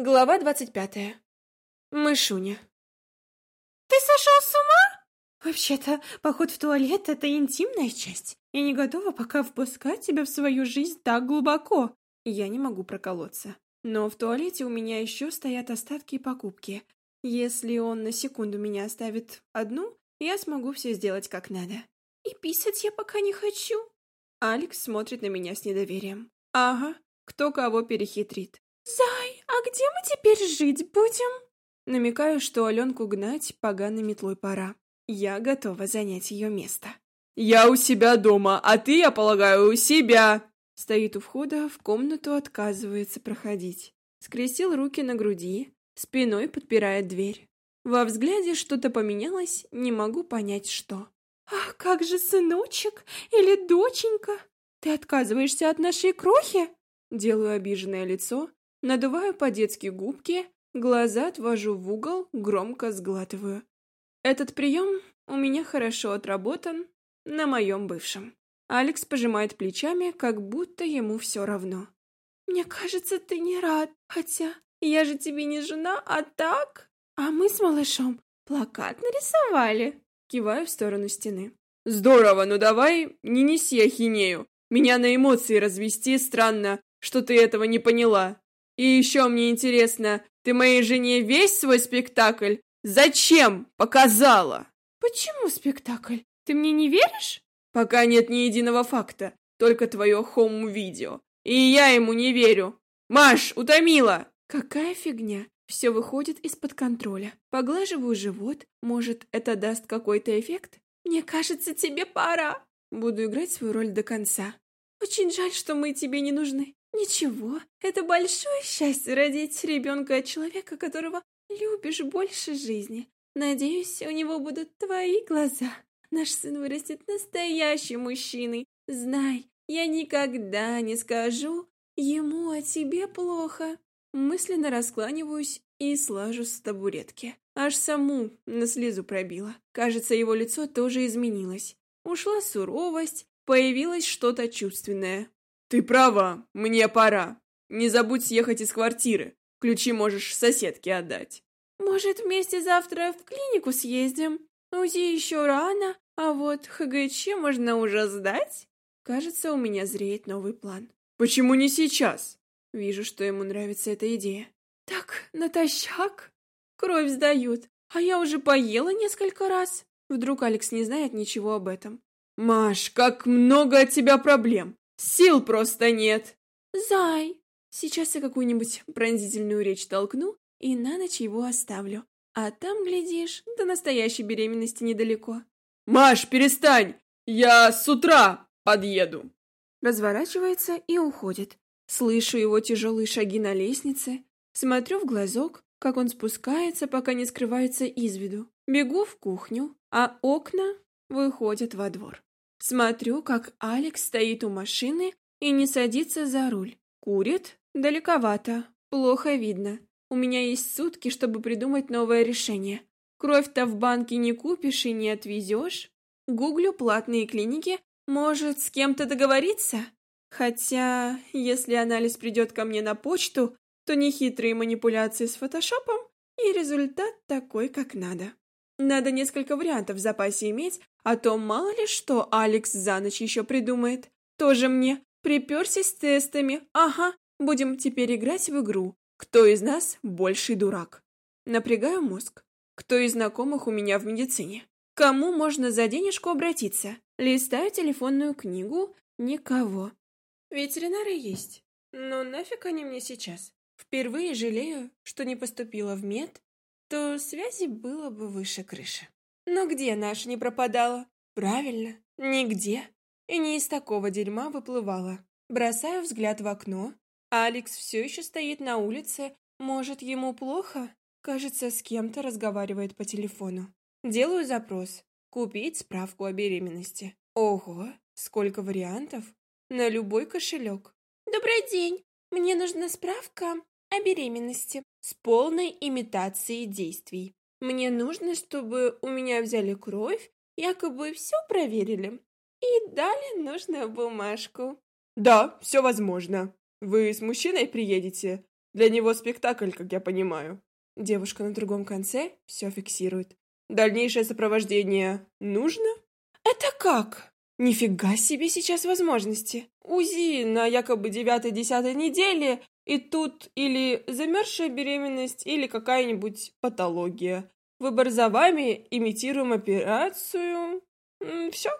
Глава двадцать пятая. Мышуня. «Ты сошел с ума?» «Вообще-то, поход в туалет — это интимная часть. Я не готова пока впускать тебя в свою жизнь так глубоко. Я не могу проколоться. Но в туалете у меня еще стоят остатки и покупки. Если он на секунду меня оставит одну, я смогу все сделать как надо. И писать я пока не хочу». Алекс смотрит на меня с недоверием. «Ага, кто кого перехитрит. «Зай, а где мы теперь жить будем?» Намекаю, что Аленку гнать поганой метлой пора. Я готова занять ее место. «Я у себя дома, а ты, я полагаю, у себя!» Стоит у входа, в комнату отказывается проходить. Скрестил руки на груди, спиной подпирает дверь. Во взгляде что-то поменялось, не могу понять, что. «Ах, как же сыночек или доченька! Ты отказываешься от нашей крохи?» Делаю обиженное лицо, Надуваю по-детски губки, глаза отвожу в угол, громко сглатываю. Этот прием у меня хорошо отработан на моем бывшем. Алекс пожимает плечами, как будто ему все равно. «Мне кажется, ты не рад, хотя я же тебе не жена, а так...» «А мы с малышом плакат нарисовали», киваю в сторону стены. «Здорово, но давай не неси ахинею. Меня на эмоции развести странно, что ты этого не поняла». И еще мне интересно, ты моей жене весь свой спектакль зачем показала? Почему спектакль? Ты мне не веришь? Пока нет ни единого факта, только твое хоум-видео. И я ему не верю. Маш, утомила! Какая фигня. Все выходит из-под контроля. Поглаживаю живот. Может, это даст какой-то эффект? Мне кажется, тебе пора. Буду играть свою роль до конца. Очень жаль, что мы тебе не нужны. Ничего, это большое счастье родить ребенка от человека, которого любишь больше жизни. Надеюсь, у него будут твои глаза. Наш сын вырастет настоящим мужчиной. Знай, я никогда не скажу ему о тебе плохо. Мысленно раскланиваюсь и слажу с табуретки. Аж саму на слезу пробила. Кажется, его лицо тоже изменилось. Ушла суровость, появилось что-то чувственное. «Ты права, мне пора. Не забудь съехать из квартиры. Ключи можешь соседке отдать». «Может, вместе завтра в клинику съездим? УЗИ еще рано, а вот ХГЧ можно уже сдать?» Кажется, у меня зреет новый план. «Почему не сейчас?» Вижу, что ему нравится эта идея. «Так, натощак? Кровь сдают, а я уже поела несколько раз». Вдруг Алекс не знает ничего об этом. «Маш, как много от тебя проблем! Сил просто нет. Зай, сейчас я какую-нибудь пронзительную речь толкну и на ночь его оставлю. А там, глядишь, до настоящей беременности недалеко. Маш, перестань! Я с утра подъеду. Разворачивается и уходит. Слышу его тяжелые шаги на лестнице, смотрю в глазок, как он спускается, пока не скрывается из виду. Бегу в кухню, а окна выходят во двор. Смотрю, как Алекс стоит у машины и не садится за руль. Курит? Далековато. Плохо видно. У меня есть сутки, чтобы придумать новое решение. Кровь-то в банке не купишь и не отвезешь. Гуглю платные клиники. Может, с кем-то договориться? Хотя, если анализ придет ко мне на почту, то нехитрые манипуляции с фотошопом и результат такой, как надо. Надо несколько вариантов в запасе иметь, а то мало ли что Алекс за ночь еще придумает. Тоже мне приперся с тестами. Ага, будем теперь играть в игру. Кто из нас больший дурак? Напрягаю мозг. Кто из знакомых у меня в медицине? Кому можно за денежку обратиться? Листаю телефонную книгу. Никого. Ветеринары есть. Но нафиг они мне сейчас? Впервые жалею, что не поступила в мед то связи было бы выше крыши. Но где наша не пропадала? Правильно, нигде. И не из такого дерьма выплывала. Бросаю взгляд в окно. Алекс все еще стоит на улице. Может, ему плохо? Кажется, с кем-то разговаривает по телефону. Делаю запрос. Купить справку о беременности. Ого, сколько вариантов. На любой кошелек. Добрый день. Мне нужна справка о беременности с полной имитацией действий. Мне нужно, чтобы у меня взяли кровь, якобы все проверили, и дали нужную бумажку. Да, все возможно. Вы с мужчиной приедете? Для него спектакль, как я понимаю. Девушка на другом конце все фиксирует. Дальнейшее сопровождение нужно? Это как? Нифига себе сейчас возможности. УЗИ на якобы девятой-десятой неделе, и тут или замерзшая беременность, или какая-нибудь патология. Выбор за вами, имитируем операцию. Все.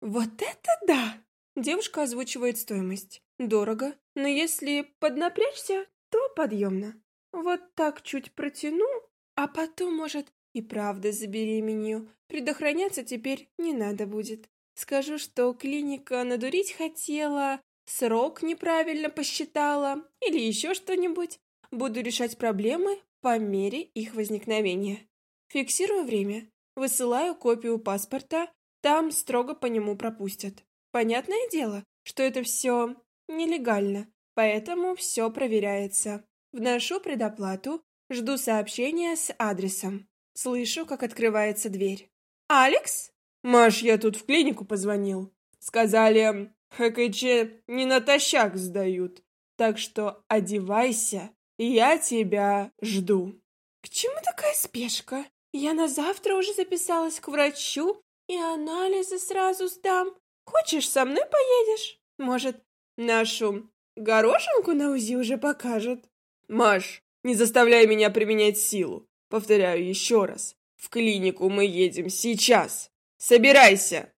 Вот это да! Девушка озвучивает стоимость. Дорого, но если поднапрячься, то подъемно. Вот так чуть протяну, а потом, может, и правда забеременею. Предохраняться теперь не надо будет. Скажу, что клиника надурить хотела, срок неправильно посчитала или еще что-нибудь. Буду решать проблемы по мере их возникновения. Фиксирую время, высылаю копию паспорта, там строго по нему пропустят. Понятное дело, что это все нелегально, поэтому все проверяется. Вношу предоплату, жду сообщения с адресом. Слышу, как открывается дверь. «Алекс?» «Маш, я тут в клинику позвонил. Сказали, ХКЧ не натощак сдают. Так что одевайся, я тебя жду». «К чему такая спешка? Я на завтра уже записалась к врачу и анализы сразу сдам. Хочешь, со мной поедешь? Может, нашу горошинку на УЗИ уже покажут?» «Маш, не заставляй меня применять силу. Повторяю еще раз. В клинику мы едем сейчас. Собирайся!»